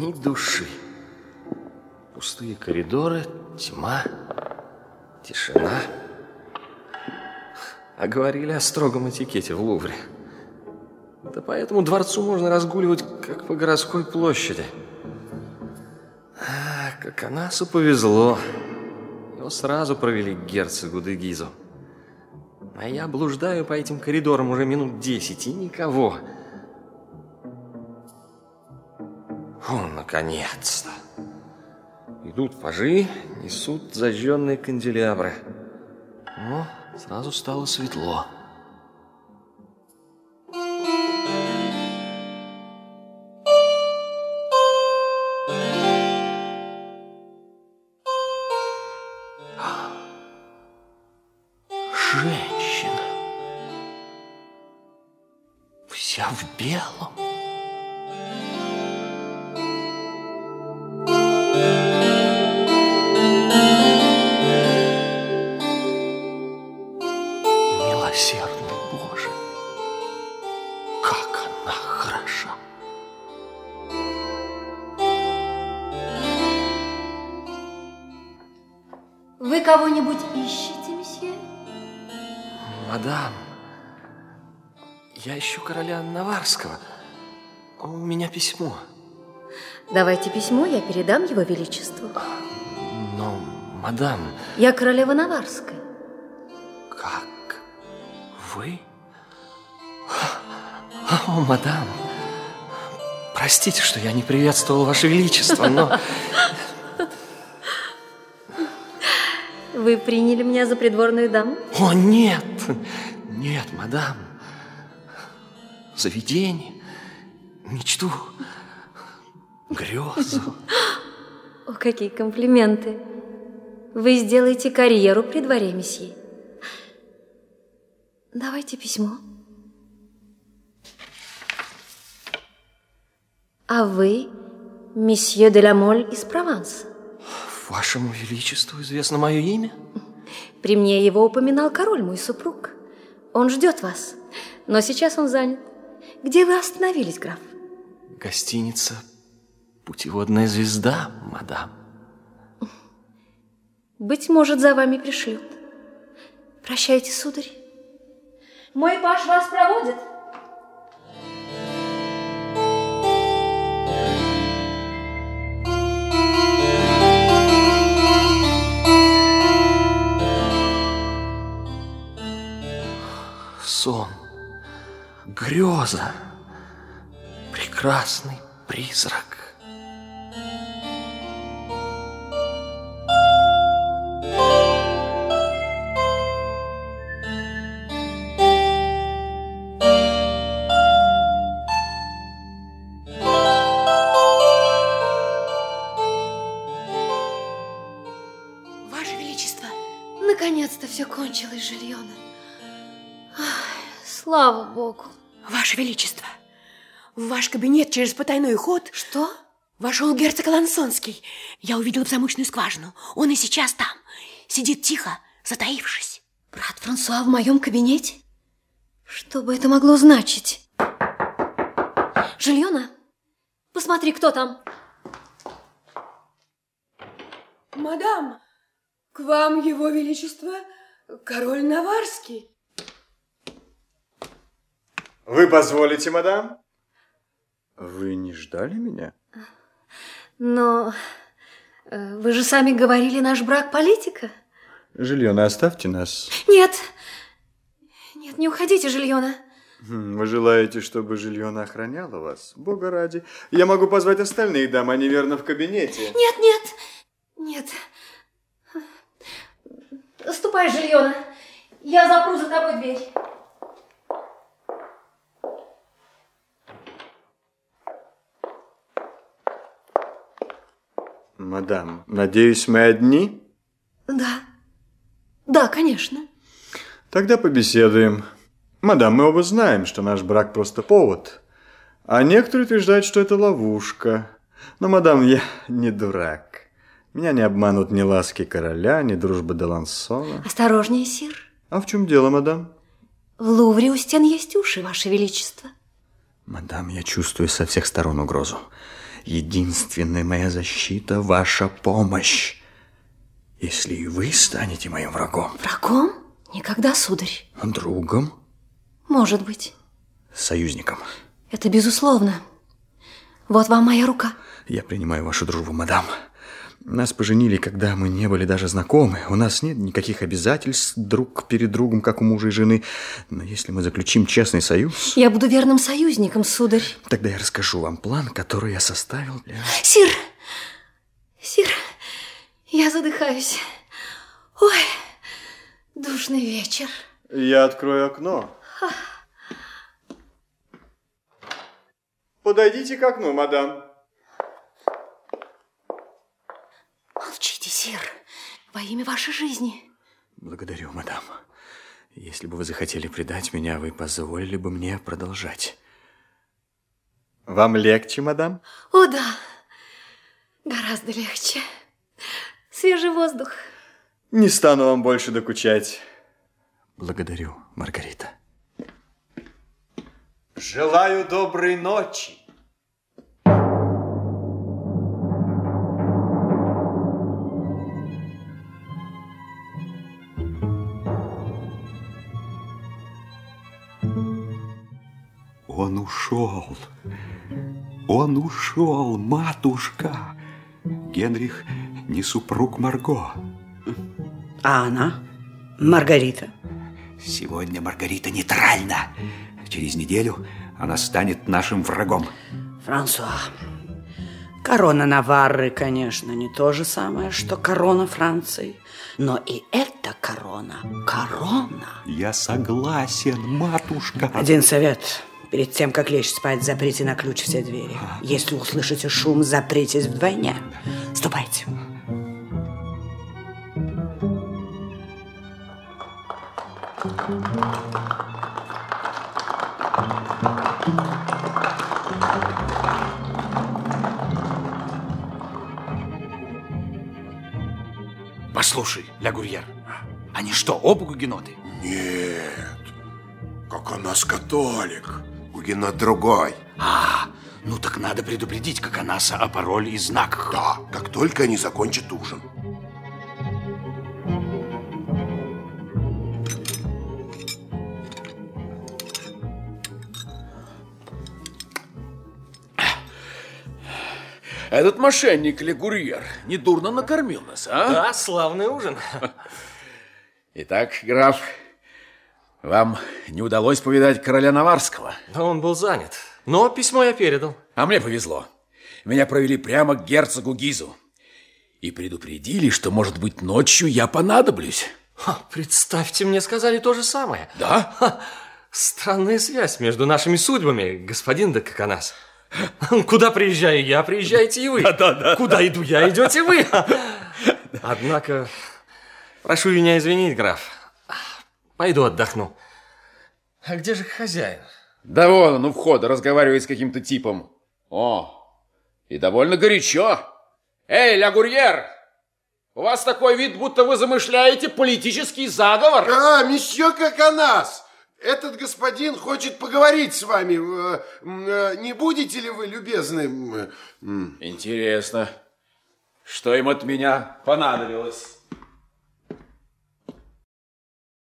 Ни души. Пустые коридоры, тьма, тишина. А говорили о строгом этикете в Лувре. Да по этому дворцу можно разгуливать, как по городской площади. А, как Анасу повезло. Его сразу провели к герцогу Дегизу. А я блуждаю по этим коридорам уже минут десять, и никого. О, наконец-то! Идут пажи, несут зажженные канделябры. О, сразу стало светло. Женщина. Вся в белом. Милосердный Мадам, я ищу короля Наварского. У меня письмо. Давайте письмо, я передам его величеству. Но, мадам, Я королева Наварская. как вы? О, мадам, простите, что я не приветствовал ваше величество, но... Вы приняли меня за придворную даму? О, нет, нет, мадам. Заведение, мечту, грезу. О, какие комплименты. Вы сделаете карьеру при дворе, месье. Давайте письмо. А вы, месье де ла Моль из Прованса. Вашему величеству известно мое имя? При мне его упоминал король, мой супруг. Он ждет вас, но сейчас он занят. Где вы остановились, граф? Гостиница «Путеводная звезда», мадам. Быть может, за вами пришлют. Прощайте, сударь. Мой паш вас проводит. Сон, греза, прекрасный призрак. Ваше Величество, Наконец-то все кончилось, Жильона. Слава богу. Ваше Величество, в ваш кабинет через потайной ход Что? вошел герцог Алансонский. Я увидела в замочную скважину. Он и сейчас там. Сидит тихо, затаившись. Брат Франсуа в моем кабинете? Что бы это могло значить? Жильона, посмотри, кто там. Мадам, к вам его величество король Наварский. Вы позволите, мадам? Вы не ждали меня? Но э, вы же сами говорили, наш брак политика. Жильона, оставьте нас. Нет, нет, не уходите, Жильона. Хм, Вы желаете, чтобы Жильона охраняла вас? Бога ради. Я могу позвать остальных дам, они верно в кабинете. Нет, нет, нет. Ступай, Жильона. Я запру за тобой дверь. Мадам, надеюсь, мы одни? Да, да, конечно. Тогда побеседуем. Мадам, мы оба знаем, что наш брак просто повод. А некоторые утверждают, что это ловушка. Но, мадам, я не дурак. Меня не обманут ни ласки короля, ни дружба Делансона. Осторожнее, сир. А в чем дело, мадам? В Лувре у стен есть уши, ваше величество. Мадам, я чувствую со всех сторон угрозу. Единственная моя защита – ваша помощь. Если и вы станете моим врагом. Врагом? Никогда, сударь. Другом? Может быть. Союзником. Это безусловно. Вот вам моя рука. Я принимаю вашу дружбу, мадам. Нас поженили, когда мы не были даже знакомы. У нас нет никаких обязательств друг перед другом, как у мужа и жены. Но если мы заключим честный союз... Я буду верным союзником, сударь. Тогда я расскажу вам план, который я составил для... Сир! Сир, я задыхаюсь. Ой, душный вечер. Я открою окно. Подойдите к окну, мадам. Молчите, сир, во имя вашей жизни. Благодарю, мадам. Если бы вы захотели предать меня, вы позволили бы мне продолжать. Вам легче, мадам? О, да, гораздо легче. Свежий воздух. Не стану вам больше докучать. Благодарю, Маргарита. Желаю доброй ночи. Он ушел. Он ушел, матушка. Генрих не супруг Марго. А она? Маргарита. Сегодня Маргарита нейтральна. Через неделю она станет нашим врагом. Франсуа, корона Наварры, конечно, не то же самое, что корона Франции. Но и эта корона – корона. Я согласен, матушка. Один совет. Перед тем, как лечь спать, заприте на ключ все двери. Если услышите шум, запритесь вдвойне. Ступайте. Послушай, Ля Гурьер, они что, оба гугеноты? Нет, как она с католик. Гугенот другой. А, ну так надо предупредить Коконаса о пароле и знаках. Да, как только они закончат ужин. Этот мошенник Легурьер недурно накормил нас, а? Да, славный ужин. Итак, граф, вам не удалось повидать короля Наварского? Да он был занят. Но письмо я передал. А мне повезло. Меня провели прямо к герцогу Гизу. И предупредили, что, может быть, ночью я понадоблюсь. Ха, представьте, мне сказали то же самое. Да? Ха, странная связь между нашими судьбами, господин де Коконас. Куда приезжаю я, приезжаете и вы. Да-да-да. Куда иду я, идете вы. Однако, прошу меня извинить, граф. Пойду отдохну. А где же хозяин? Да вон он у входа разговаривает с каким-то типом. О, и довольно горячо. Эй, Ля Гурьер, у вас такой вид, будто вы замышляете политический заговор. А, месье Коконас, этот господин хочет поговорить с вами. Э, э, Не будете ли вы любезны? Интересно, что им от меня понадобилось?